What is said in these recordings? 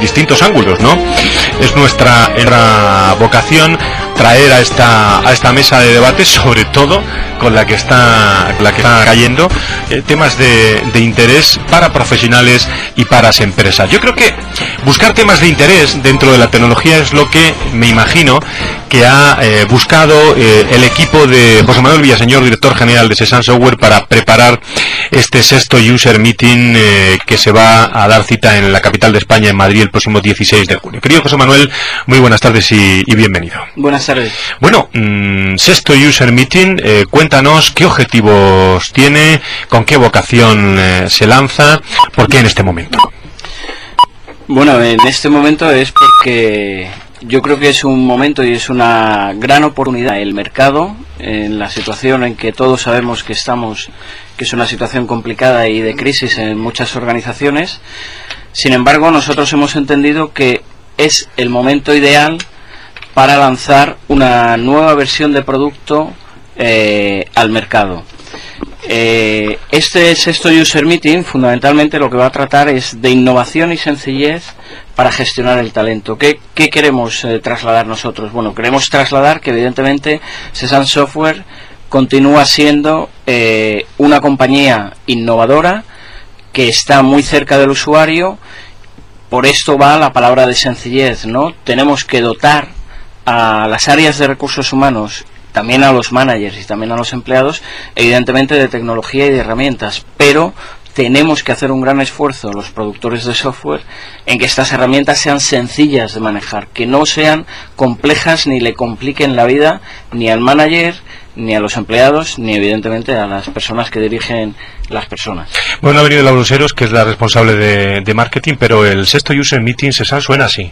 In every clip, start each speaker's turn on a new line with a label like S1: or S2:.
S1: distintos ángulos, ¿no? Es nuestra, nuestra vocación traer a esta, a esta mesa de debate, sobre todo con la que está, la que está cayendo, eh, temas de, de, interés para profesionales y para las empresas. Yo creo que buscar temas de interés dentro de la tecnología es lo que me imagino que ha eh, buscado eh, el equipo de José Manuel Villaseñor, director general de Sesan Software, para preparar este sexto user meeting que se va a dar cita en la capital de España, Madrid, el próximo 16 de junio. Querido José Manuel, muy buenas tardes y, y bienvenido.
S2: Buenas tardes.
S1: Bueno, mmm, sexto user meeting, eh, cuéntanos qué objetivos tiene, con qué vocación eh, se lanza, por qué en este momento.
S2: Bueno, en este momento es porque yo creo que es un momento y es una gran oportunidad. El mercado, en la situación en que todos sabemos que estamos, que es una situación complicada y de crisis en muchas organizaciones, sin embargo, nosotros hemos entendido que es el momento ideal para lanzar una nueva versión de producto eh, al mercado. Eh, este sexto User Meeting fundamentalmente lo que va a tratar es de innovación y sencillez para gestionar el talento. ¿Qué, qué queremos eh, trasladar nosotros? Bueno, queremos trasladar que evidentemente Sesan Software continúa siendo eh, una compañía innovadora que está muy cerca del usuario. Por esto va la palabra de sencillez, ¿no? Tenemos que dotar a las áreas de recursos humanos, también a los managers y también a los empleados, evidentemente de tecnología y de herramientas, pero tenemos que hacer un gran esfuerzo los productores de software en que estas herramientas sean sencillas de manejar, que no sean complejas ni le compliquen la vida ni al manager, ni a los empleados, ni evidentemente a las personas que dirigen las personas.
S1: Bueno, ha venido Laura Useros, que es la responsable de, de marketing, pero el sexto User Meeting se suena así.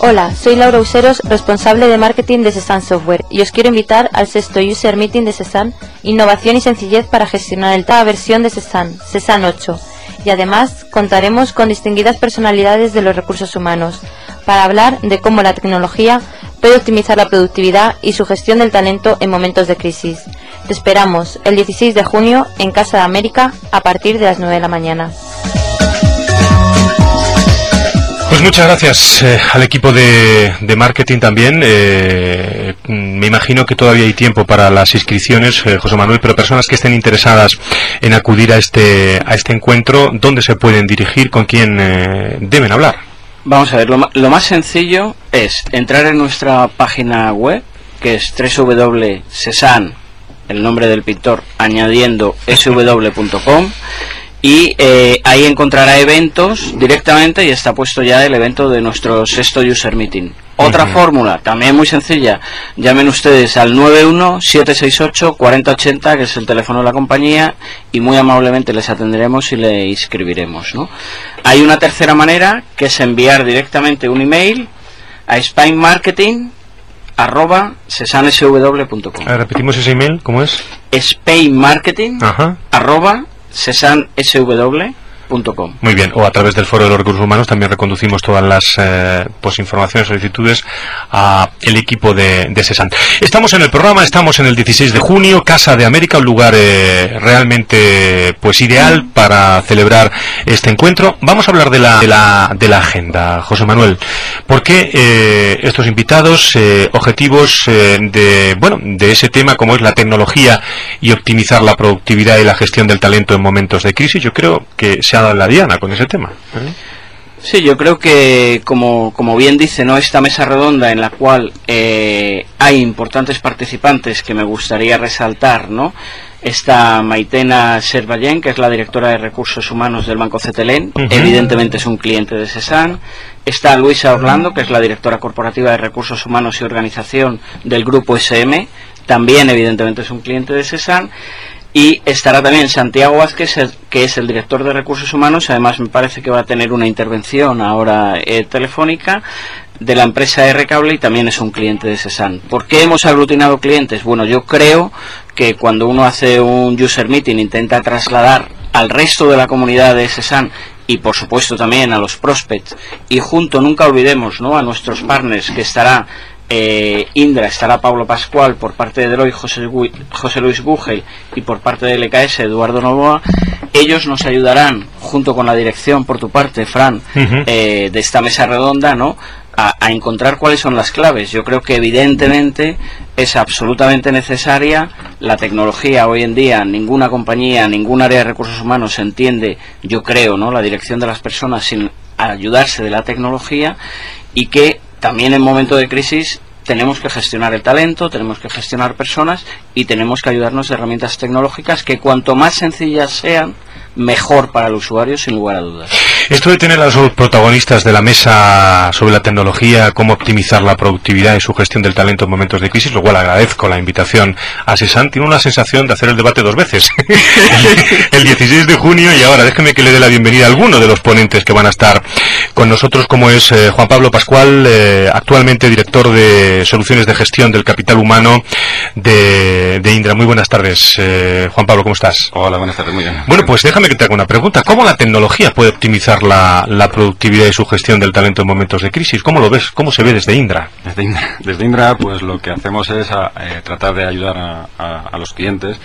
S3: Hola, soy Laura Useros, responsable de marketing de Sesan Software, y os quiero invitar al sexto User Meeting de Sesan, Innovación y Sencillez para gestionar el nueva versión de Sesan, Sesan 8. Y además contaremos con distinguidas personalidades de los recursos humanos, para hablar de cómo la tecnología puede optimizar la productividad y su gestión del talento en momentos de crisis. Te esperamos el 16 de junio en Casa de América a partir de las 9 de la mañana.
S1: Pues muchas gracias eh, al equipo de, marketing también. Eh, me imagino que todavía hay tiempo para las inscripciones, eh, José Manuel, pero personas que estén interesadas en acudir a este, a este encuentro, ¿dónde se pueden dirigir? ¿Con quién deben hablar?
S2: Vamos a ver, lo, lo, más sencillo es entrar en nuestra página web, que es www.sesan, el nombre del pintor, añadiendo sw.com y eh, ahí encontrará eventos directamente y está puesto ya el evento de nuestro sexto user meeting. Otra uh -huh. fórmula, también muy sencilla, llamen ustedes al 91-768-4080, que es el teléfono de la compañía, y muy amablemente les atenderemos y le inscribiremos. ¿no? Hay una tercera manera, que es enviar directamente un email a Marketing arroba sesansw.com.
S1: Repetimos ese email, ¿cómo es?
S2: Marketing arroba sesansw.com.
S1: Muy bien, o a través del foro de los recursos humanos también reconducimos todas las eh, pues informaciones, solicitudes a el equipo de, de. Estamos en el programa, estamos en el 16 de junio, Casa de América, un lugar eh, realmente pues ideal para celebrar este encuentro. Vamos a hablar de la, de la, de la agenda, José Manuel. ¿Por qué eh, estos invitados, eh, objetivos de, bueno, de ese tema como es la tecnología y optimizar la productividad y la gestión del talento en momentos de crisis? Yo creo que se dado la diana con ese tema. ¿eh?
S2: Sí, yo creo que, como, como bien dice, ¿no? esta mesa redonda en la cual eh, hay importantes participantes que me gustaría resaltar, ¿no? Está Maitena Servallén, que es la directora de Recursos Humanos del Banco Cetelén, uh -huh. evidentemente es un cliente de CESAN. Está Luisa Orlando, que es la directora corporativa de Recursos Humanos y Organización del Grupo SM, también evidentemente es un cliente de CESAN y estará también Santiago Vázquez, que es el director de recursos humanos, además me parece que va a tener una intervención ahora eh, telefónica de la empresa R Cable y también es un cliente de Cesan. ¿Por qué hemos aglutinado clientes? Bueno, yo creo que cuando uno hace un user meeting intenta trasladar al resto de la comunidad de Cesan y por supuesto también a los prospects y junto nunca olvidemos ¿no? a nuestros partners que estará eh, Indra estará Pablo Pascual por parte de Deloitte José, José Luis Gugel y por parte del LKS Eduardo Novoa. Ellos nos ayudarán, junto con la dirección por tu parte, Fran, eh, de esta mesa redonda, ¿no? A, a, encontrar cuáles son las claves. Yo creo que evidentemente es absolutamente necesaria la tecnología hoy en día. Ninguna compañía, ningún área de recursos humanos entiende, yo creo, ¿no? La dirección de las personas sin ayudarse de la tecnología y que también en momentos de crisis tenemos que gestionar el talento, tenemos que gestionar personas y tenemos que ayudarnos de herramientas tecnológicas que cuanto más sencillas sean, mejor para el usuario, sin lugar a dudas.
S1: Esto de tener a los protagonistas de la mesa sobre la tecnología, cómo optimizar la productividad y su gestión del talento en momentos de crisis, lo cual agradezco la invitación a Sesan, tiene una sensación de hacer el debate dos veces. el 16 de junio y ahora déjeme que le dé la bienvenida a alguno de los ponentes que van a estar con nosotros, como es eh, Juan Pablo Pascual, eh, actualmente director de soluciones de gestión del capital humano de, de Indra. Muy buenas tardes, eh, Juan Pablo, ¿cómo estás?
S4: Hola, buenas tardes, muy bien.
S1: Bueno, pues déjame que te haga una pregunta. ¿Cómo la tecnología puede optimizar la, la, productividad y su gestión del talento en momentos de crisis? ¿Cómo lo ves? ¿Cómo se ve desde Indra?
S4: Desde Indra, desde Indra pues lo que hacemos es a, eh, tratar de ayudar a, a, a los clientes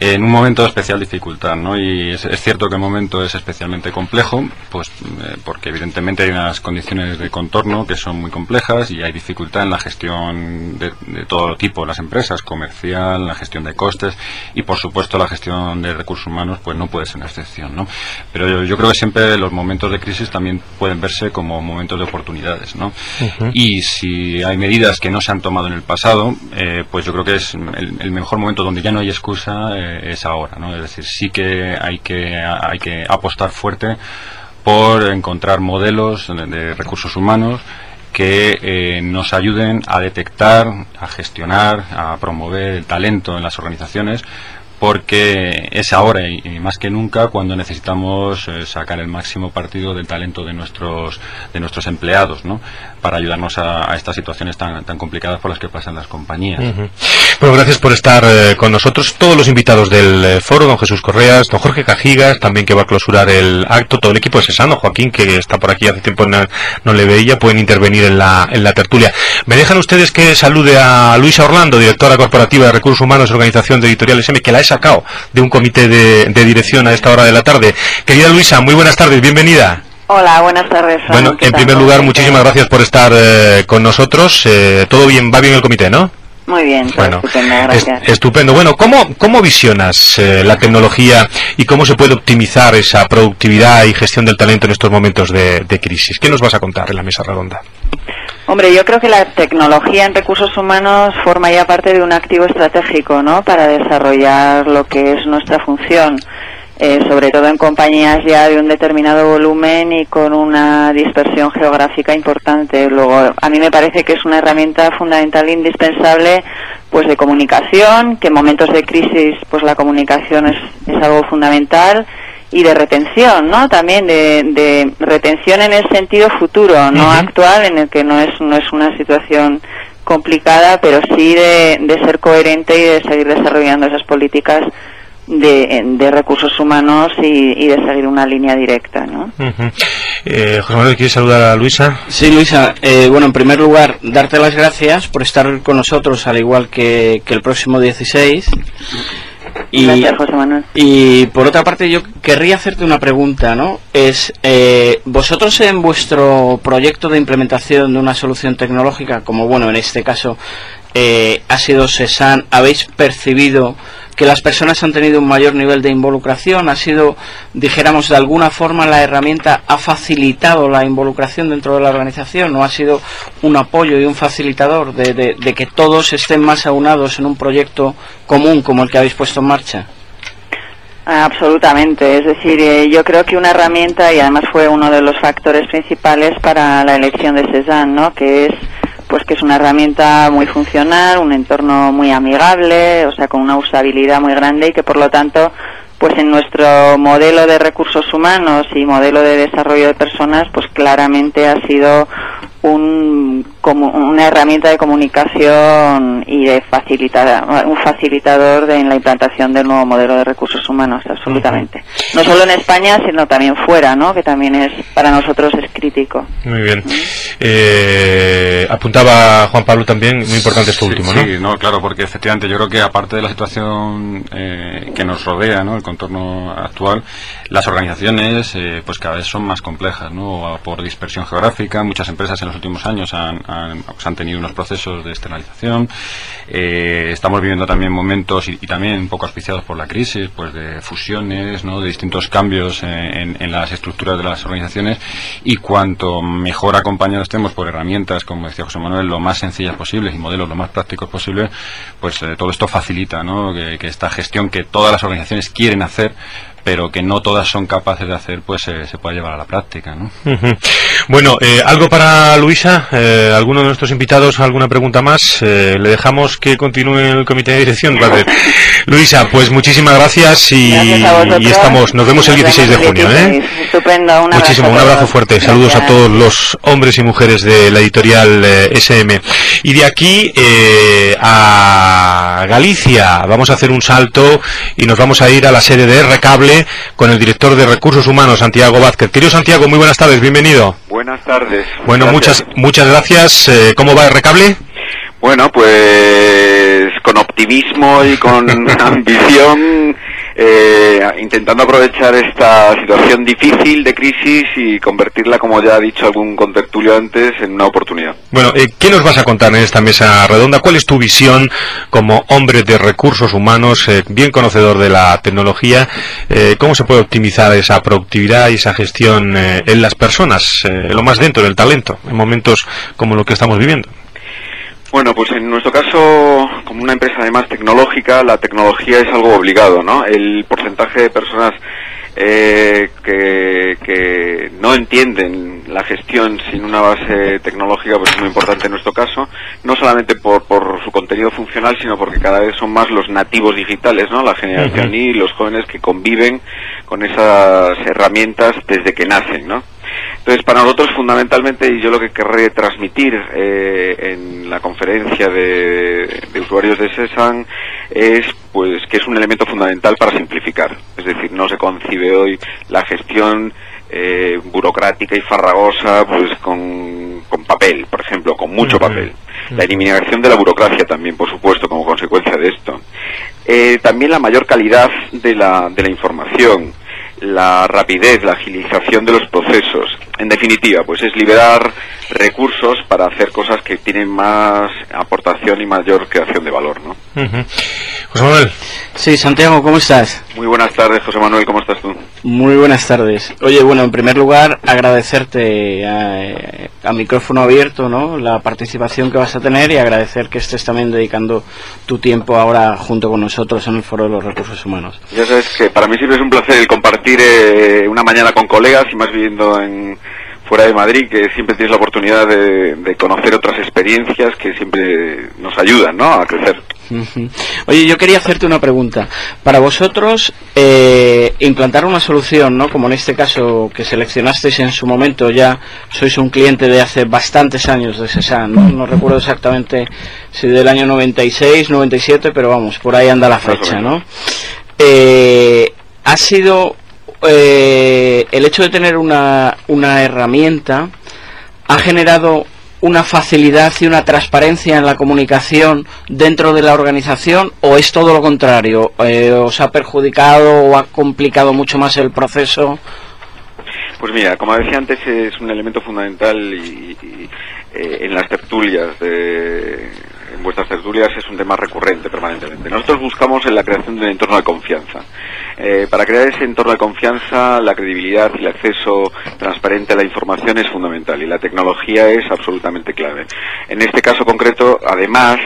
S4: en un momento de especial dificultad, ¿no? Y es, es, cierto que el momento es especialmente complejo, pues eh, porque evidentemente hay unas condiciones de contorno que son muy complejas y hay dificultad en la gestión de, de todo tipo de las empresas, comercial, la gestión de costes y por supuesto la gestión de recursos humanos, pues no puede ser una excepción, ¿no? Pero yo, yo creo que siempre los momentos de crisis también pueden verse como momentos de oportunidades, ¿no? Uh -huh. Y si hay medidas que no se han tomado en el pasado, eh, pues yo creo que es el, el mejor momento donde ya no hay excusa. Eh, es ahora, ¿no? Es decir, sí que hay que hay que apostar fuerte por encontrar modelos de, recursos humanos que eh, nos ayuden a detectar, a gestionar, a promover el talento en las organizaciones porque es ahora y, más que nunca cuando necesitamos eh, sacar el máximo partido del talento de nuestros de nuestros empleados ¿no? para ayudarnos a, estas situaciones tan, tan complicadas por las que pasan las compañías.
S1: Bueno, gracias por estar eh, con nosotros. Todos los invitados del eh, foro, don Jesús Correas, don Jorge Cajigas, también que va a clausurar el acto, todo el equipo de Sesano, Joaquín, que está por aquí hace tiempo no, no, le veía, pueden intervenir en la, en la tertulia. ¿Me dejan ustedes que salude a Luisa Orlando, directora corporativa de Recursos Humanos, Organización de Editoriales M, que la sacado de un comité de, de dirección a esta hora de la tarde? Querida Luisa, muy buenas tardes, bienvenida.
S5: Hola, buenas tardes.
S1: Bueno, en primer lugar, muchísimas gracias por estar eh, con nosotros. Eh, todo bien, va bien el comité, ¿no?
S5: Muy bien,
S1: bueno,
S5: estupendo, gracias.
S1: Es, estupendo. Bueno, ¿cómo, cómo visionas eh, la tecnología y cómo se puede optimizar esa productividad y gestión del talento en estos momentos de, de crisis? ¿Qué nos vas a contar en la mesa redonda?
S5: Hombre, yo creo que la tecnología en recursos humanos forma ya parte de un activo estratégico, ¿no? Para desarrollar lo que es nuestra función eh, sobre todo en compañías ya de un determinado volumen y con una dispersión geográfica importante. Luego, a mí me parece que es una herramienta fundamental e indispensable pues de comunicación, que en momentos de crisis pues la comunicación es, es algo fundamental y de retención, ¿no? También de, de retención en el sentido futuro, no uh -huh. actual, en el que no es, no es una situación complicada, pero sí de, de ser coherente y de seguir desarrollando esas políticas de, de, recursos humanos y, y, de seguir una línea directa, ¿no?
S1: Uh -huh. eh, José Manuel, ¿quieres saludar a Luisa?
S2: Sí, Luisa. Eh, bueno, en primer lugar, darte las gracias por estar con nosotros, al igual que, que el próximo 16.
S5: Y, Gracias, José Manuel.
S2: Y por otra parte, yo querría hacerte una pregunta, ¿no? Es, eh, vosotros en vuestro proyecto de implementación de una solución tecnológica, como bueno, en este caso eh, ha sido CESAN, ¿habéis percibido que las personas han tenido un mayor nivel de involucración, ha sido, dijéramos, de alguna forma la herramienta ha facilitado la involucración dentro de la organización, o ha sido un apoyo y un facilitador de, de, que todos estén más aunados en un proyecto común como el que habéis puesto en marcha?
S5: Absolutamente, es decir, eh, yo creo que una herramienta, y además fue uno de los factores principales para la elección de Cezanne, ¿no? que es pues que es una herramienta muy funcional, un entorno muy amigable, o sea, con una usabilidad muy grande y que por lo tanto, pues en nuestro modelo de recursos humanos y modelo de desarrollo de personas, pues claramente ha sido un una herramienta de comunicación y de facilitar, un facilitador de, en la implantación del nuevo modelo de recursos humanos, absolutamente. No solo en España, sino también fuera, ¿no? que también es para nosotros es crítico.
S1: Muy bien. Eh, apuntaba Juan Pablo también, muy importante esto último,
S4: ¿no? Sí, no, claro, porque efectivamente yo creo que aparte de la situación eh, que nos rodea, ¿no? el contorno actual, las organizaciones eh, pues cada vez son más complejas, ¿no? por dispersión geográfica. Muchas empresas en los últimos años han, han, pues han tenido unos procesos de externalización. Eh, estamos viviendo también momentos y, también un poco auspiciados por la crisis, pues de fusiones, ¿no? de distintos cambios en, las estructuras de las organizaciones y cuanto mejor acompañados estemos por herramientas, como decía José Manuel, lo más sencillas posibles y modelos lo más prácticos posibles, pues eh, todo esto facilita ¿no? que esta gestión que todas las organizaciones quieren hacer pero que no todas son capaces de hacer, pues eh, se puede llevar a la práctica. ¿no?
S1: Bueno, eh, algo para Luisa, eh, alguno de nuestros invitados, alguna pregunta más. le dejamos que continúe el comité de dirección. Luisa, pues muchísimas gracias y, estamos, nos vemos el 16 de junio.
S5: Estupendo, un
S1: Muchísimo, un abrazo fuerte. Saludos a todos los hombres y mujeres de la editorial SM. Y de aquí a Galicia vamos a hacer un salto y nos vamos a ir a la sede de Recable con el director de Recursos Humanos, Santiago Vázquez. Querido Santiago, muy buenas tardes, bienvenido.
S6: Buenas tardes.
S1: Bueno, muchas muchas gracias. Eh, ¿Cómo va el recable?
S6: Bueno, pues con optimismo y con ambición eh, intentando aprovechar esta situación difícil de crisis y convertirla, como ya ha dicho algún contertulio antes, en una oportunidad.
S1: Bueno, eh, ¿qué nos vas a contar en esta mesa redonda? ¿Cuál es tu visión como hombre de recursos humanos, eh, bien conocedor de la tecnología? Eh, ¿Cómo se puede optimizar esa productividad y esa gestión en las personas, lo más dentro del talento, en momentos como lo que estamos viviendo?
S6: Bueno, pues en nuestro caso, como una empresa además tecnológica, la tecnología es algo obligado, ¿no? El porcentaje de personas eh, que, que, no entienden la gestión sin una base tecnológica pues es muy importante en nuestro caso, no solamente por, por su contenido funcional, sino porque cada vez son más los nativos digitales, ¿no? La generación y los jóvenes que conviven con esas herramientas desde que nacen, ¿no? Entonces, para nosotros fundamentalmente, y yo lo que querré transmitir eh, en la conferencia de, usuarios de SESAN es pues que es un elemento fundamental para simplificar. Es decir, no se concibe hoy la gestión eh, burocrática y farragosa pues con, papel, por ejemplo, con mucho papel. La eliminación de la burocracia también, por supuesto, como consecuencia de esto. Eh, también la mayor calidad de la, de la información la rapidez, la agilización de los procesos. En definitiva, pues es liberar recursos para hacer cosas que tienen más aportación y mayor creación de valor, ¿no?
S1: José Manuel.
S2: Sí, Santiago, ¿cómo estás?
S6: Muy buenas tardes, José Manuel, ¿cómo estás tú?
S2: Muy buenas tardes. Oye, bueno, en primer lugar, agradecerte a, micrófono abierto, ¿no? La participación que vas a tener y agradecer que estés también dedicando tu tiempo ahora junto con nosotros en el Foro de los Recursos Humanos.
S6: Ya sabes que para mí siempre es un placer el compartir eh, una mañana con colegas y más viviendo en fuera de Madrid, que siempre tienes la oportunidad de, conocer otras experiencias que siempre nos ayudan ¿no? a crecer.
S2: Oye, yo quería hacerte una pregunta. Para vosotros, eh, implantar una solución, ¿no? como en este caso que seleccionasteis en su momento, ya sois un cliente de hace bastantes años de CESAN, ¿no? no recuerdo exactamente si del año 96, 97, pero vamos, por ahí anda la fecha. ¿no? Eh, ha sido eh, el hecho de tener una, una herramienta ha generado una facilidad y una transparencia en la comunicación dentro de la organización o es todo lo contrario? Eh, ¿Os ha perjudicado o ha complicado mucho más el proceso?
S6: Pues mira, como decía antes, es un elemento fundamental y, eh, en las tertulias de, vuestras tertulias es un tema recurrente permanentemente. Nosotros buscamos en la creación de un entorno de confianza. Eh, para crear ese entorno de confianza, la credibilidad y el acceso transparente a la información es fundamental y la tecnología es absolutamente clave. En este caso concreto, además,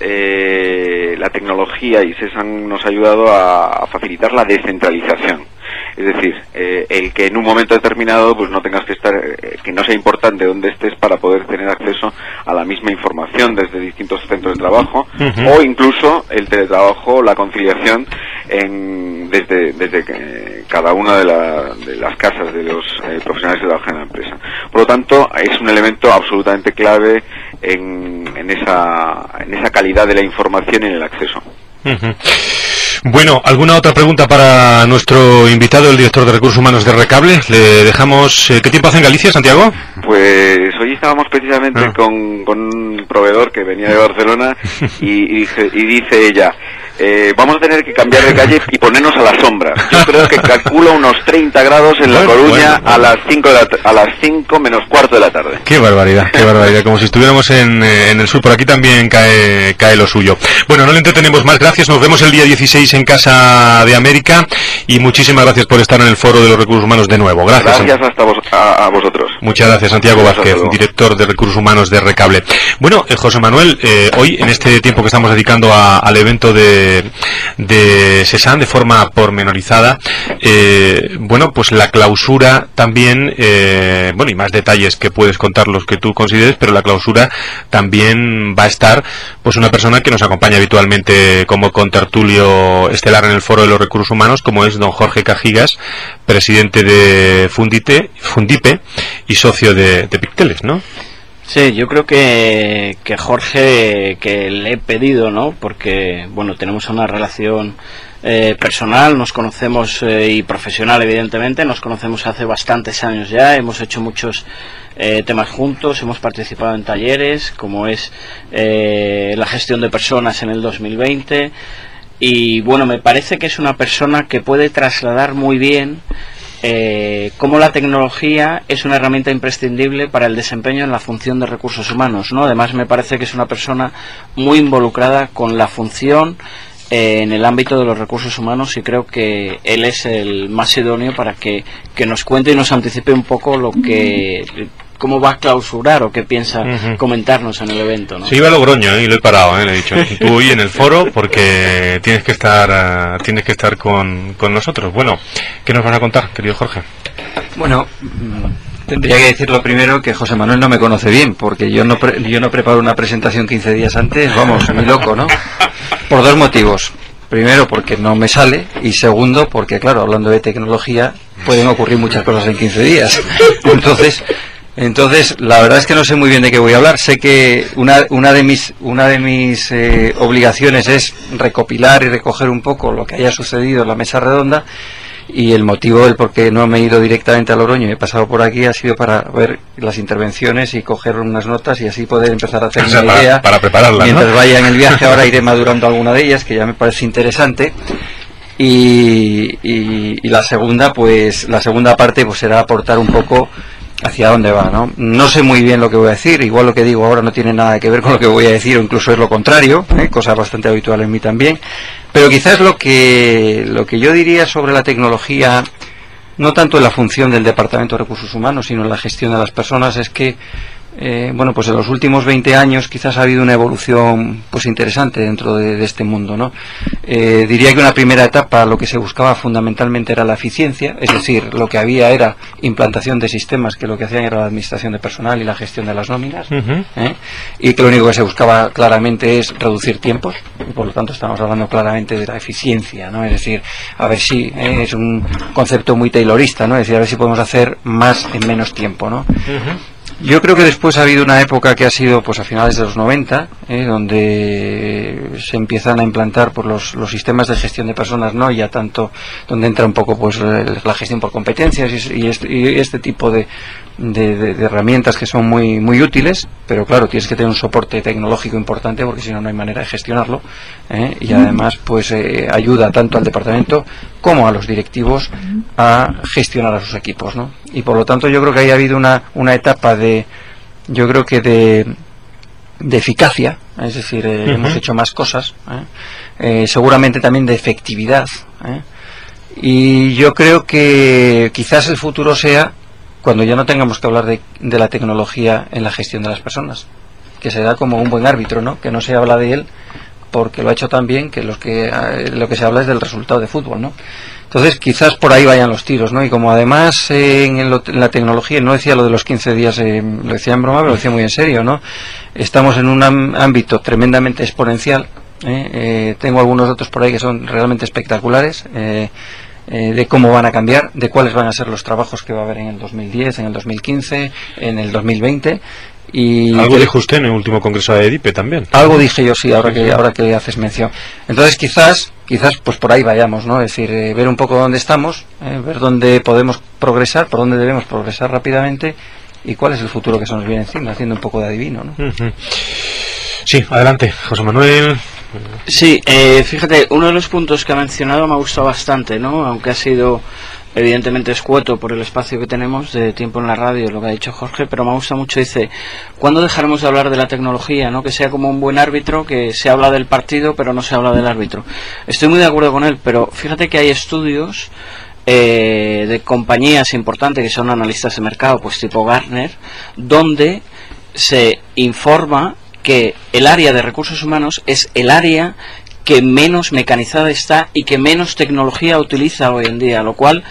S6: eh, la tecnología y SESAN nos ha ayudado a facilitar la descentralización. Es decir, eh, el que en un momento determinado pues no tengas que estar, eh, que no sea importante dónde estés para poder tener acceso a la misma información desde distintos centros de trabajo o incluso el teletrabajo, la conciliación en, desde, desde cada una de, las casas de los eh, profesionales que trabajan en la empresa. Por lo tanto, es un elemento absolutamente clave en, en, esa, en esa calidad de la información y en el acceso.
S1: Bueno, ¿alguna otra pregunta para nuestro invitado, el director de Recursos Humanos de Recable? Le dejamos. Eh, ¿Qué tiempo hace en Galicia, Santiago?
S6: Pues hoy estábamos precisamente ah. con, con, un proveedor que venía de Barcelona y, y, dice, y dice ella, eh, vamos a tener que cambiar de calle y ponernos a la sombra. Yo creo que calculo unos 30 grados en La Coruña a las 5 a las 5 menos cuarto de la tarde.
S1: Qué barbaridad, qué barbaridad. Como si estuviéramos en, eh, en, el sur, por aquí también cae, cae lo suyo. Bueno, no le entretenemos más. Gracias. Nos vemos el día 16 en Casa de América y muchísimas gracias por estar en el Foro de los Recursos Humanos de nuevo. Gracias.
S6: Gracias hasta vos, a, vosotros.
S1: Muchas gracias, Santiago Vázquez, director de Recursos Humanos de Recable. Bueno, eh, José Manuel, eh, hoy en este tiempo que estamos dedicando a, al evento de de SESAN de forma pormenorizada. Eh, bueno, pues la clausura también, eh, bueno, y más detalles que puedes contar los que tú consideres, pero la clausura también va a estar, pues una persona que nos acompaña habitualmente como contertulio estelar en el Foro de los Recursos Humanos, como es don Jorge Cajigas, presidente de Fundite, Fundipe y socio de, de Picteles, ¿no?
S2: Sí, yo creo que, que Jorge, que le he pedido, ¿no? Porque, bueno, tenemos una relación eh, personal, nos conocemos eh, y profesional, evidentemente, nos conocemos hace bastantes años ya, hemos hecho muchos eh, temas juntos, hemos participado en talleres, como es la gestión de personas en el 2020, y bueno, me parece que es una persona que puede trasladar muy bien eh, cómo la tecnología es una herramienta imprescindible para el desempeño en la función de recursos humanos. ¿no? Además, me parece que es una persona muy involucrada con la función eh, en el ámbito de los recursos humanos y creo que él es el más idóneo para que, que nos cuente y nos anticipe un poco lo que cómo va a clausurar o qué piensa comentarnos en el evento. ¿no?
S1: Sí, iba a Logroño ¿eh? y lo he parado, ¿eh? le he dicho. Tú hoy en el foro porque tienes que estar, uh, tienes que estar con, con, nosotros. Bueno, ¿qué nos vas a contar, querido Jorge?
S7: Bueno, mm, tendría que decirlo primero que José Manuel no me conoce bien porque yo no, yo no preparo una presentación 15 días antes, vamos, mi loco, ¿no? Por dos motivos. Primero, porque no me sale. Y segundo, porque, claro, hablando de tecnología, pueden ocurrir muchas cosas en 15 días. Entonces, entonces, la verdad es que no sé muy bien de qué voy a hablar. Sé que una, una de mis, una de mis eh, obligaciones es recopilar y recoger un poco lo que haya sucedido en la mesa redonda y el motivo del por qué no me he ido directamente a Loroño y he pasado por aquí ha sido para ver las intervenciones y coger unas notas y así poder empezar a hacer una idea.
S1: para prepararla
S7: mientras vaya en el viaje ahora iré madurando alguna de ellas que ya me parece interesante. Y, y, y, la segunda pues la segunda parte pues será aportar un poco hacia dónde va, ¿no? No sé muy bien lo que voy a decir, igual lo que digo ahora no tiene nada que ver con lo que voy a decir o incluso es lo contrario, ¿eh? cosa bastante habitual en mí también, pero quizás lo que, lo que yo diría sobre la tecnología, no tanto en la función del Departamento de Recursos Humanos, sino en la gestión de las personas, es que eh, bueno, pues en los últimos 20 años quizás ha habido una evolución pues interesante dentro de, este mundo, ¿no? Eh, diría que una primera etapa lo que se buscaba fundamentalmente era la eficiencia, es decir, lo que había era implantación de sistemas que lo que hacían era la administración de personal y la gestión de las nóminas, ¿eh? y que lo único que se buscaba claramente es reducir tiempos, y por lo tanto estamos hablando claramente de la eficiencia, ¿no? Es decir, a ver si es un concepto muy taylorista, ¿no? Es decir, a ver si podemos hacer más en menos tiempo, ¿no? Yo creo que después ha habido una época que ha sido pues a finales de los 90, ¿eh? donde se empiezan a implantar pues, los, los, sistemas de gestión de personas, no ya tanto donde entra un poco pues la gestión por competencias y este, tipo de, de, de, herramientas que son muy, muy útiles, pero claro, tienes que tener un soporte tecnológico importante porque si no, no hay manera de gestionarlo. ¿eh? Y además, pues eh, ayuda tanto al departamento como a los directivos a gestionar a sus equipos. ¿no? Y por lo tanto, yo creo que ahí ha habido una, una etapa de, yo creo que de, de eficacia, es decir, eh, hemos hecho más cosas, seguramente también de efectividad. Y yo creo que quizás el futuro sea cuando ya no tengamos que hablar de, de, la tecnología en la gestión de las personas, que se da como un buen árbitro, ¿no? Que no se habla de él porque lo ha hecho tan bien que, los que eh, lo que se habla es del resultado de fútbol, ¿no? Entonces quizás por ahí vayan los tiros, ¿no? Y como además eh, en, el, la tecnología, no decía lo de los 15 días, eh, lo decía en broma, pero lo decía muy en serio, ¿no? Estamos en un ámbito tremendamente exponencial. tengo algunos datos por ahí que son realmente espectaculares eh, de cómo van a cambiar, de cuáles van a ser los trabajos que va a haber en el 2010, en el 2015, en el 2020. Y
S1: Algo dijo usted en el último congreso de EDIPE también.
S7: algo dije yo sí, ahora que ahora que haces mención. Entonces quizás quizás pues por ahí vayamos, ¿no? Es decir, eh, ver un poco dónde estamos, eh, ver dónde podemos progresar, por dónde debemos progresar rápidamente y cuál es el futuro que se nos viene encima, haciendo un poco de adivino, ¿no?
S1: Ujú. Sí, adelante, José Manuel.
S2: Sí, eh, fíjate, uno de los puntos que ha mencionado me ha gustado bastante, ¿no? Aunque ha sido evidentemente escueto por el espacio que tenemos de tiempo en la radio, lo que ha dicho Jorge, pero me gusta mucho, dice, ¿cuándo dejaremos de hablar de la tecnología, ¿no? Que sea como un buen árbitro, que se habla del partido, pero no se habla del árbitro. Estoy muy de acuerdo con él, pero fíjate que hay estudios eh, de compañías importantes que son analistas de mercado, pues tipo Gartner, donde se informa que el área de recursos humanos es el área que menos mecanizada está y que menos tecnología utiliza hoy en día, lo cual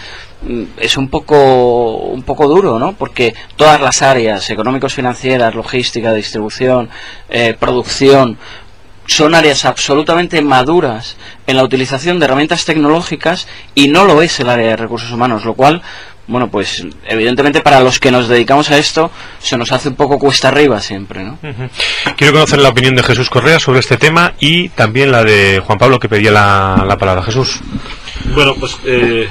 S2: mm, es un poco un poco duro, ¿no? Porque todas las áreas económicos financieras, logística, distribución, eh, producción son áreas absolutamente maduras en la utilización de herramientas tecnológicas y no lo es el área de recursos humanos, lo cual bueno, pues evidentemente para los que nos dedicamos a esto se nos hace un poco cuesta arriba siempre, ¿no?
S1: Quiero conocer la opinión de Jesús Correa sobre este tema y también la de Juan Pablo que pedía la, la palabra. Jesús.
S8: Bueno, pues eh,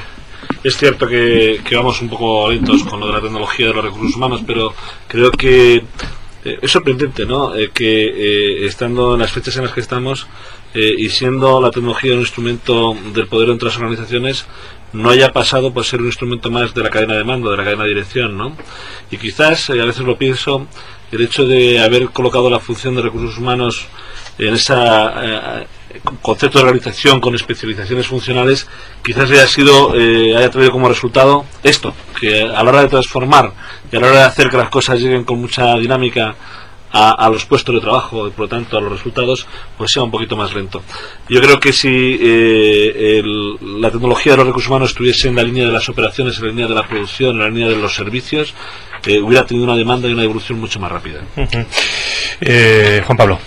S8: es cierto que, que vamos un poco lentos con lo de la tecnología de los recursos humanos, pero creo que eh, es sorprendente, ¿no? Eh, que eh, estando en las fechas en las que estamos eh, y siendo la tecnología un instrumento del poder entre las organizaciones, no haya pasado por ser un instrumento más de la cadena de mando, de la cadena de dirección, ¿no? Y quizás, eh, a veces lo pienso, el hecho de haber colocado la función de recursos humanos en ese concepto de organización con especializaciones funcionales, quizás haya sido, eh, haya traído como resultado esto, que a la hora de transformar y a la hora de hacer que las cosas lleguen con mucha dinámica a, los puestos de trabajo y por lo tanto a los resultados, pues sea un poquito más lento. Yo creo que si eh, la tecnología de los recursos humanos estuviese en la línea de las operaciones, en la línea de la producción, en la línea de los servicios, eh, hubiera tenido una demanda y una evolución mucho más rápida.
S1: Ujú. Eh, Juan Pablo.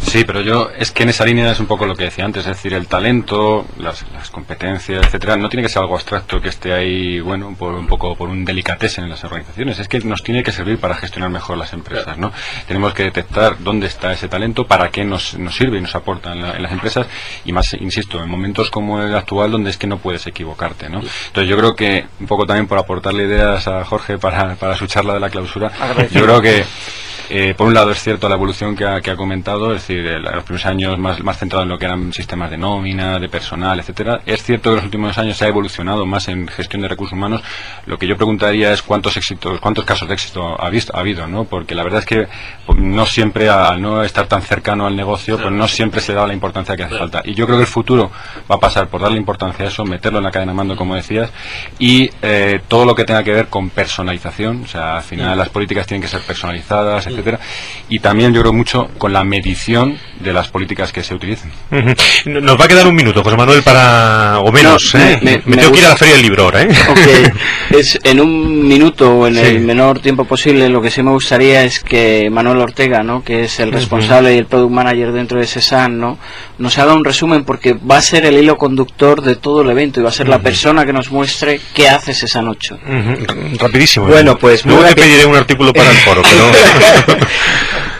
S4: Sí, pero yo es que en esa línea es un poco lo que decía antes, es decir, el talento, las, las competencias, etcétera, no tiene que ser algo abstracto que esté ahí, bueno, por un poco por un delicatessen en las organizaciones, es que nos tiene que servir para gestionar mejor las empresas, ¿no? Tenemos que detectar dónde está ese talento, para qué nos, nos sirve y nos aporta en, la- en las empresas y más, insisto, en momentos como el actual donde es que no puedes equivocarte, ¿no? Entonces yo creo que un poco también por aportarle ideas a Jorge para, para su charla de la clausura, yo creo que eh, por un lado es cierto la evolución que ha, que ha comentado, es decir, los primeros años más, más centrado en lo que eran sistemas de nómina, de personal, etcétera. Es cierto que en los últimos años se ha evolucionado más en gestión de recursos humanos. Lo que yo preguntaría es cuántos éxitos, cuántos casos de éxito ha, visto, ha habido, ¿no? Porque la verdad es que pues, no siempre, al no estar tan cercano al negocio, pues no siempre se da la importancia que hace falta. Y yo creo que el futuro va a pasar por darle importancia a eso, meterlo en la cadena de mando, como decías, y eh, todo lo que tenga que ver con personalización, o sea, al final las políticas tienen que ser personalizadas, etcétera, y también yo creo mucho con la medición de las políticas que se utilicen.
S1: Nos va a quedar un minuto, José Manuel, para. o menos,
S2: No, me-
S1: ¿eh?
S2: me-
S1: Me,
S2: me
S1: tengo que ir a la feria del libro ahora, ¿eh?
S2: Ok, es en un minuto o en
S1: Sí.
S2: el menor tiempo posible lo que sí me gustaría es que Manuel Ortega no que es el responsable y el product manager dentro de CESAN no nos haga un resumen porque va a ser el hilo conductor de todo el evento y va a ser la persona que nos muestre qué hace CESAN 8
S1: Ujú. Rapidísimo. ¿eh?
S9: Bueno, pues,
S1: Luego te pediré un artículo para el foro, pero.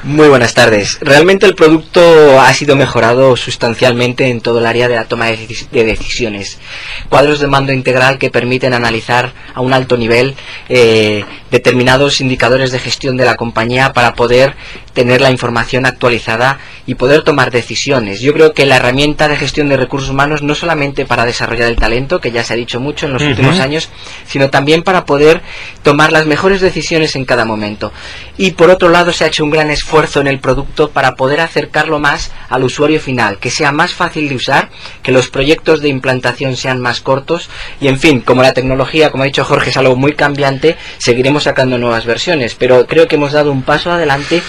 S9: Muy buenas tardes. Realmente el producto ha sido mejorado sustancialmente en todo el área de la toma de decisiones. Cuadros de mando integral que permiten analizar a un alto nivel eh, determinados indicadores de gestión de la compañía para poder tener la información actualizada y poder tomar decisiones. Yo creo que la herramienta de gestión de recursos humanos no solamente para desarrollar el talento, que ya se ha dicho mucho en los últimos años, sino también para poder tomar las mejores decisiones en cada momento. Y por otro lado se ha hecho un gran esfuerzo en el producto para poder acercarlo más al usuario final, que sea más fácil de usar, que los proyectos de implantación sean más cortos y en fin, como la tecnología, como ha dicho Jorge, es algo muy cambiante, seguiremos sacando nuevas versiones, pero creo que hemos dado un paso adelante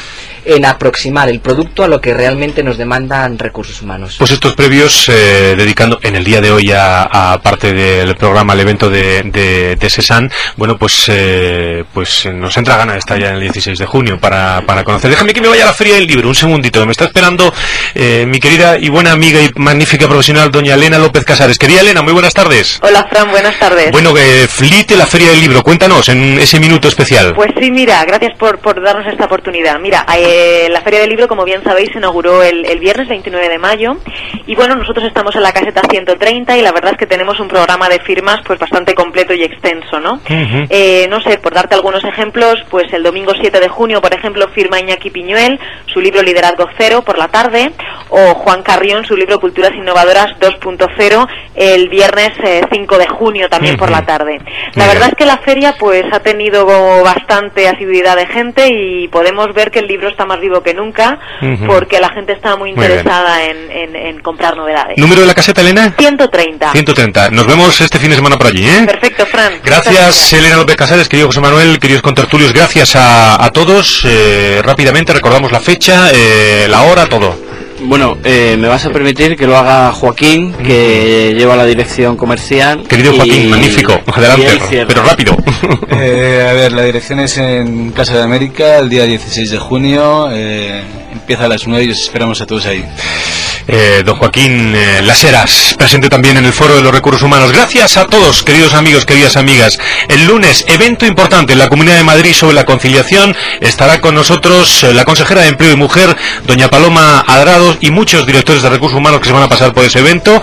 S9: en aproximar el producto a lo que realmente nos demandan recursos humanos.
S1: Pues estos previos, eh, dedicando en el día de hoy a, a parte del programa, al evento de, de, de CESAN, bueno, pues eh, pues nos entra gana de estar ya en el 16 de junio para, para conocer. Déjame que me vaya a la Feria del Libro, un segundito, me está esperando eh, mi querida y buena amiga y magnífica profesional, doña Elena López Casares. Querida Elena, muy buenas tardes.
S10: Hola Fran, buenas tardes.
S1: Bueno, que flite la Feria del Libro, cuéntanos en ese minuto especial.
S10: Pues sí, mira, gracias por, por darnos esta oportunidad. Mira, eh, la Feria del Libro, como bien sabéis, se inauguró el, el viernes 29 de mayo y bueno, nosotros estamos en la caseta 130 y la verdad es que tenemos un programa de firmas pues bastante completo y extenso, ¿no? Eh, no sé, por darte algunos ejemplos, pues el domingo 7 de junio, por ejemplo, firma Iñaki Piñuel su libro Liderazgo Cero por la tarde, o Juan Carrión su libro Culturas Innovadoras 2.0 el viernes eh, 5 de junio también por la tarde. La verdad es que la feria pues ha tenido bastante asiduidad de gente y podemos ver que el libro está más vivo que nunca porque la gente está muy interesada en, en- en comprar novedades.
S1: ¿Número de la caseta, Elena?
S10: 130.
S1: 130. Nos vemos este fin de semana por allí, ¿eh?
S10: Perfecto, Fran.
S1: Gracias, Elena López Casares, querido José Manuel, queridos contertulios, gracias a, a todos. Eh, rápidamente recordamos la fecha, eh, la hora, todo.
S2: Bueno, eh, me vas a permitir que lo haga Joaquín, que lleva la dirección comercial.
S1: Querido
S2: y-
S1: Joaquín, magnífico, adelante, pero rápido.
S11: Eh, a ver, la dirección es en Casa de América, el día 16 de junio. eh, empieza a las 9 y os esperamos a todos ahí.
S1: Eh, don Joaquín eh, Las Heras, presente también en el Foro de los Recursos Humanos. Gracias a todos, queridos amigos, queridas amigas. El lunes, evento importante en la Comunidad de Madrid sobre la conciliación. Estará con nosotros eh, la consejera de Empleo y Mujer, doña Paloma Adrados, y muchos directores de recursos humanos que se van a pasar por ese evento.